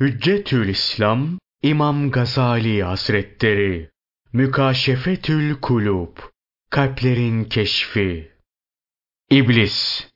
Hüccetül İslam İmam Gazali Hazretleri Mükaşefetül Kulub Kalplerin Keşfi İblis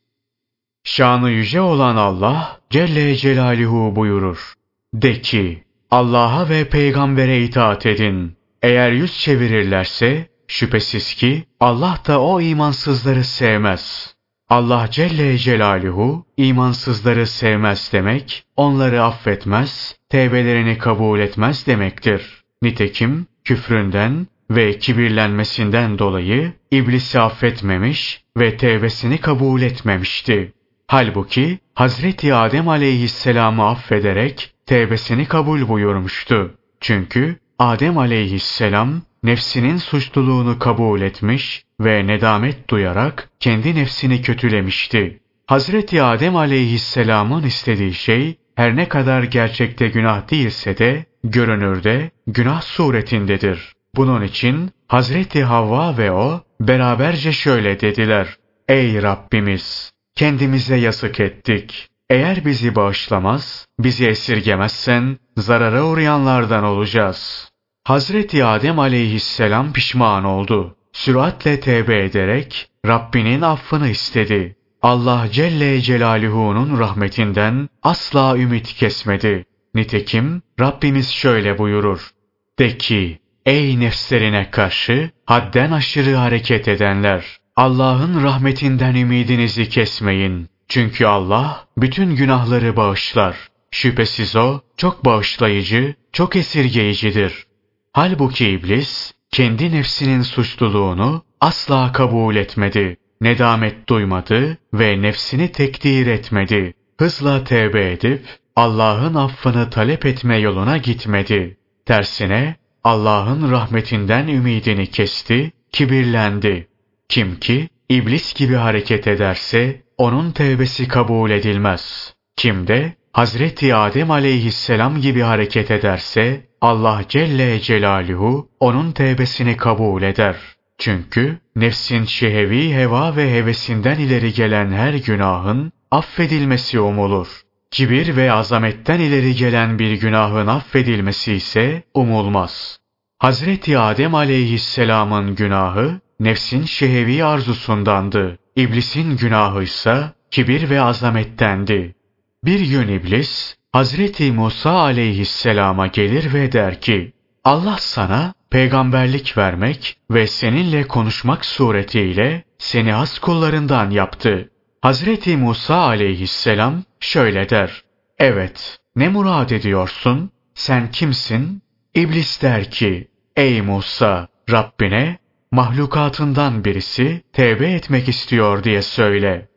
Şanı yüce olan Allah Celle Celaluhu buyurur. De ki, Allah'a ve peygambere itaat edin. Eğer yüz çevirirlerse, şüphesiz ki Allah da o imansızları sevmez. Allah Celle Celaluhu imansızları sevmez demek, onları affetmez, tevbelerini kabul etmez demektir. Nitekim küfründen ve kibirlenmesinden dolayı iblisi affetmemiş ve tevbesini kabul etmemişti. Halbuki Hazreti Adem aleyhisselamı affederek tevbesini kabul buyurmuştu. Çünkü Adem aleyhisselam nefsinin suçluluğunu kabul etmiş ve nedamet duyarak kendi nefsini kötülemişti. Hazreti Adem aleyhisselamın istediği şey her ne kadar gerçekte günah değilse de görünürde günah suretindedir. Bunun için Hazreti Havva ve o beraberce şöyle dediler. Ey Rabbimiz! Kendimize yazık ettik. Eğer bizi bağışlamaz, bizi esirgemezsen zarara uğrayanlardan olacağız. Hazreti Adem aleyhisselam pişman oldu. Süratle tevbe ederek Rabbinin affını istedi. Allah Celle Celaluhu'nun rahmetinden asla ümit kesmedi. Nitekim Rabbimiz şöyle buyurur. De ki, ey nefslerine karşı hadden aşırı hareket edenler, Allah'ın rahmetinden ümidinizi kesmeyin. Çünkü Allah bütün günahları bağışlar. Şüphesiz o çok bağışlayıcı, çok esirgeyicidir. Halbuki iblis kendi nefsinin suçluluğunu asla kabul etmedi. Nedamet duymadı ve nefsini tekdir etmedi. Hızla tevbe edip Allah'ın affını talep etme yoluna gitmedi. Tersine Allah'ın rahmetinden ümidini kesti, kibirlendi. Kim ki iblis gibi hareket ederse onun tevbesi kabul edilmez. Kim de Hazreti Adem aleyhisselam gibi hareket ederse Allah Celle Celaluhu onun tevbesini kabul eder. Çünkü nefsin şehevi heva ve hevesinden ileri gelen her günahın affedilmesi umulur. Kibir ve azametten ileri gelen bir günahın affedilmesi ise umulmaz. Hazreti Adem aleyhisselamın günahı nefsin şehevi arzusundandı. İblisin günahı ise kibir ve azamettendi. Bir gün iblis Hazreti Musa aleyhisselama gelir ve der ki, Allah sana peygamberlik vermek ve seninle konuşmak suretiyle seni has kullarından yaptı. Hazreti Musa aleyhisselam şöyle der, Evet, ne murad ediyorsun? Sen kimsin? İblis der ki, Ey Musa, Rabbine mahlukatından birisi tevbe etmek istiyor diye söyle.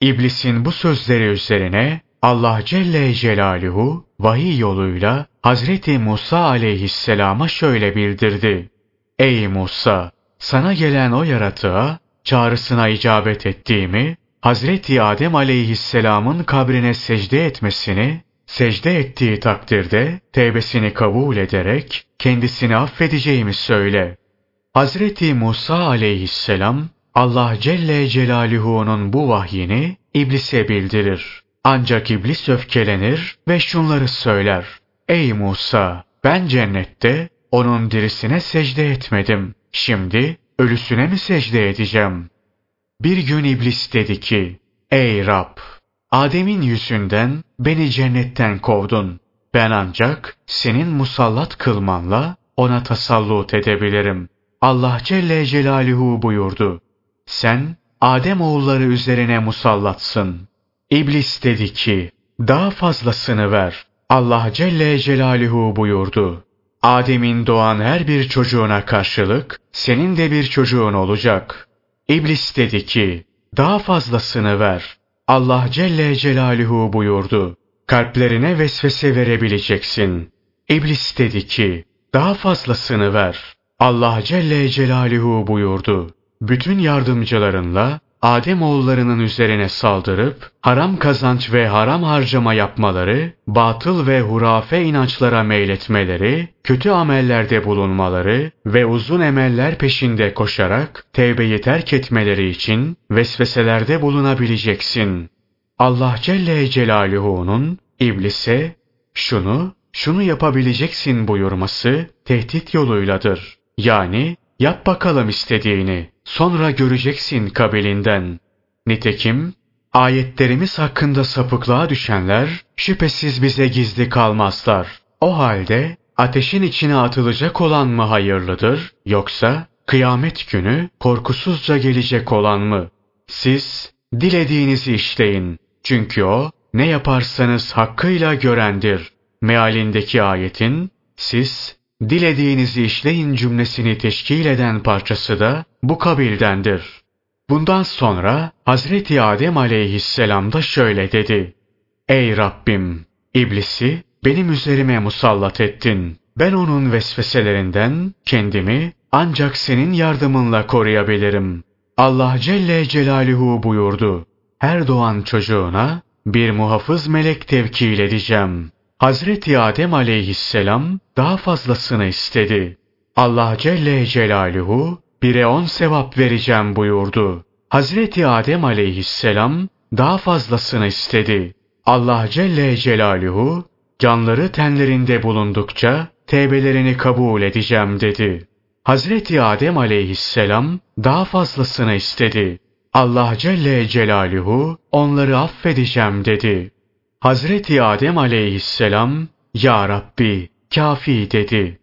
İblisin bu sözleri üzerine Allah Celle Celaluhu vahiy yoluyla Hazreti Musa aleyhisselama şöyle bildirdi. Ey Musa! Sana gelen o yaratığa çağrısına icabet ettiğimi, Hazreti Adem aleyhisselamın kabrine secde etmesini, secde ettiği takdirde tevbesini kabul ederek kendisini affedeceğimi söyle. Hazreti Musa aleyhisselam Allah Celle Celaluhu'nun bu vahyini iblise bildirir. Ancak iblis öfkelenir ve şunları söyler. Ey Musa! Ben cennette onun dirisine secde etmedim. Şimdi ölüsüne mi secde edeceğim? Bir gün iblis dedi ki, Ey Rab! Adem'in yüzünden beni cennetten kovdun. Ben ancak senin musallat kılmanla ona tasallut edebilirim. Allah Celle Celaluhu buyurdu. Sen Adem oğulları üzerine musallatsın. İblis dedi ki, daha fazlasını ver. Allah Celle Celaluhu buyurdu. Adem'in doğan her bir çocuğuna karşılık senin de bir çocuğun olacak. İblis dedi ki, daha fazlasını ver. Allah Celle Celaluhu buyurdu. Kalplerine vesvese verebileceksin. İblis dedi ki, daha fazlasını ver. Allah Celle Celaluhu buyurdu. Bütün yardımcılarınla Adem oğullarının üzerine saldırıp haram kazanç ve haram harcama yapmaları, batıl ve hurafe inançlara meyletmeleri, kötü amellerde bulunmaları ve uzun emeller peşinde koşarak tevbeyi terk etmeleri için vesveselerde bulunabileceksin. Allah Celle Celaluhu'nun iblise şunu, şunu yapabileceksin buyurması tehdit yoluyladır. Yani yap bakalım istediğini, sonra göreceksin kabilinden. Nitekim ayetlerimiz hakkında sapıklığa düşenler şüphesiz bize gizli kalmazlar. O halde ateşin içine atılacak olan mı hayırlıdır yoksa kıyamet günü korkusuzca gelecek olan mı? Siz dilediğinizi işleyin. Çünkü o ne yaparsanız hakkıyla görendir. Mealindeki ayetin siz dilediğinizi işleyin cümlesini teşkil eden parçası da bu kabildendir. Bundan sonra Hazreti Adem aleyhisselam da şöyle dedi. Ey Rabbim! İblisi benim üzerime musallat ettin. Ben onun vesveselerinden kendimi ancak senin yardımınla koruyabilirim. Allah Celle Celaluhu buyurdu. Her doğan çocuğuna bir muhafız melek tevkil edeceğim. Hazreti Adem aleyhisselam daha fazlasını istedi. Allah Celle Celaluhu bire on sevap vereceğim buyurdu. Hazreti Adem aleyhisselam daha fazlasını istedi. Allah Celle Celaluhu canları tenlerinde bulundukça tevbelerini kabul edeceğim dedi. Hazreti Adem aleyhisselam daha fazlasını istedi. Allah Celle Celaluhu onları affedeceğim dedi. Hazreti Adem aleyhisselam Ya Rabbi kafi dedi.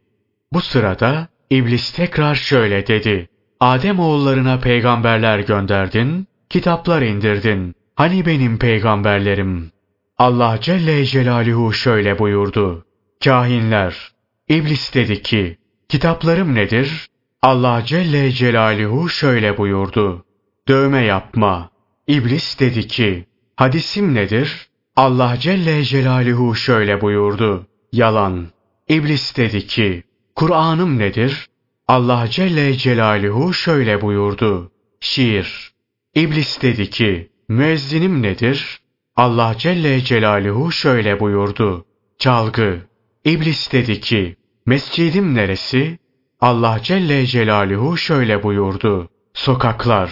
Bu sırada İblis tekrar şöyle dedi. Adem oğullarına peygamberler gönderdin, kitaplar indirdin. Hani benim peygamberlerim? Allah Celle Celaluhu şöyle buyurdu. Kahinler, İblis dedi ki, kitaplarım nedir? Allah Celle Celaluhu şöyle buyurdu. Dövme yapma. İblis dedi ki, hadisim nedir? Allah Celle Celaluhu şöyle buyurdu. Yalan. İblis dedi ki, Kur'an'ım nedir? Allah Celle Celaluhu şöyle buyurdu. Şiir. İblis dedi ki, müezzinim nedir? Allah Celle Celaluhu şöyle buyurdu. Çalgı. İblis dedi ki, mescidim neresi? Allah Celle Celaluhu şöyle buyurdu. Sokaklar.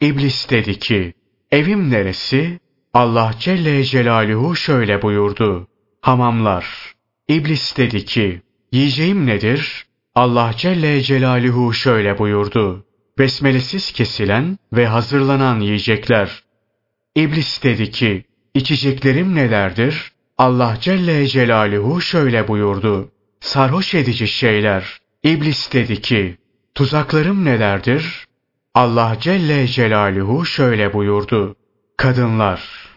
İblis dedi ki, evim neresi? Allah Celle Celaluhu şöyle buyurdu. Hamamlar. İblis dedi ki, yiyeceğim nedir? Allah Celle Celaluhu şöyle buyurdu. Besmelesiz kesilen ve hazırlanan yiyecekler. İblis dedi ki, içeceklerim nelerdir? Allah Celle Celaluhu şöyle buyurdu. Sarhoş edici şeyler. İblis dedi ki, tuzaklarım nelerdir? Allah Celle Celaluhu şöyle buyurdu. Kadınlar.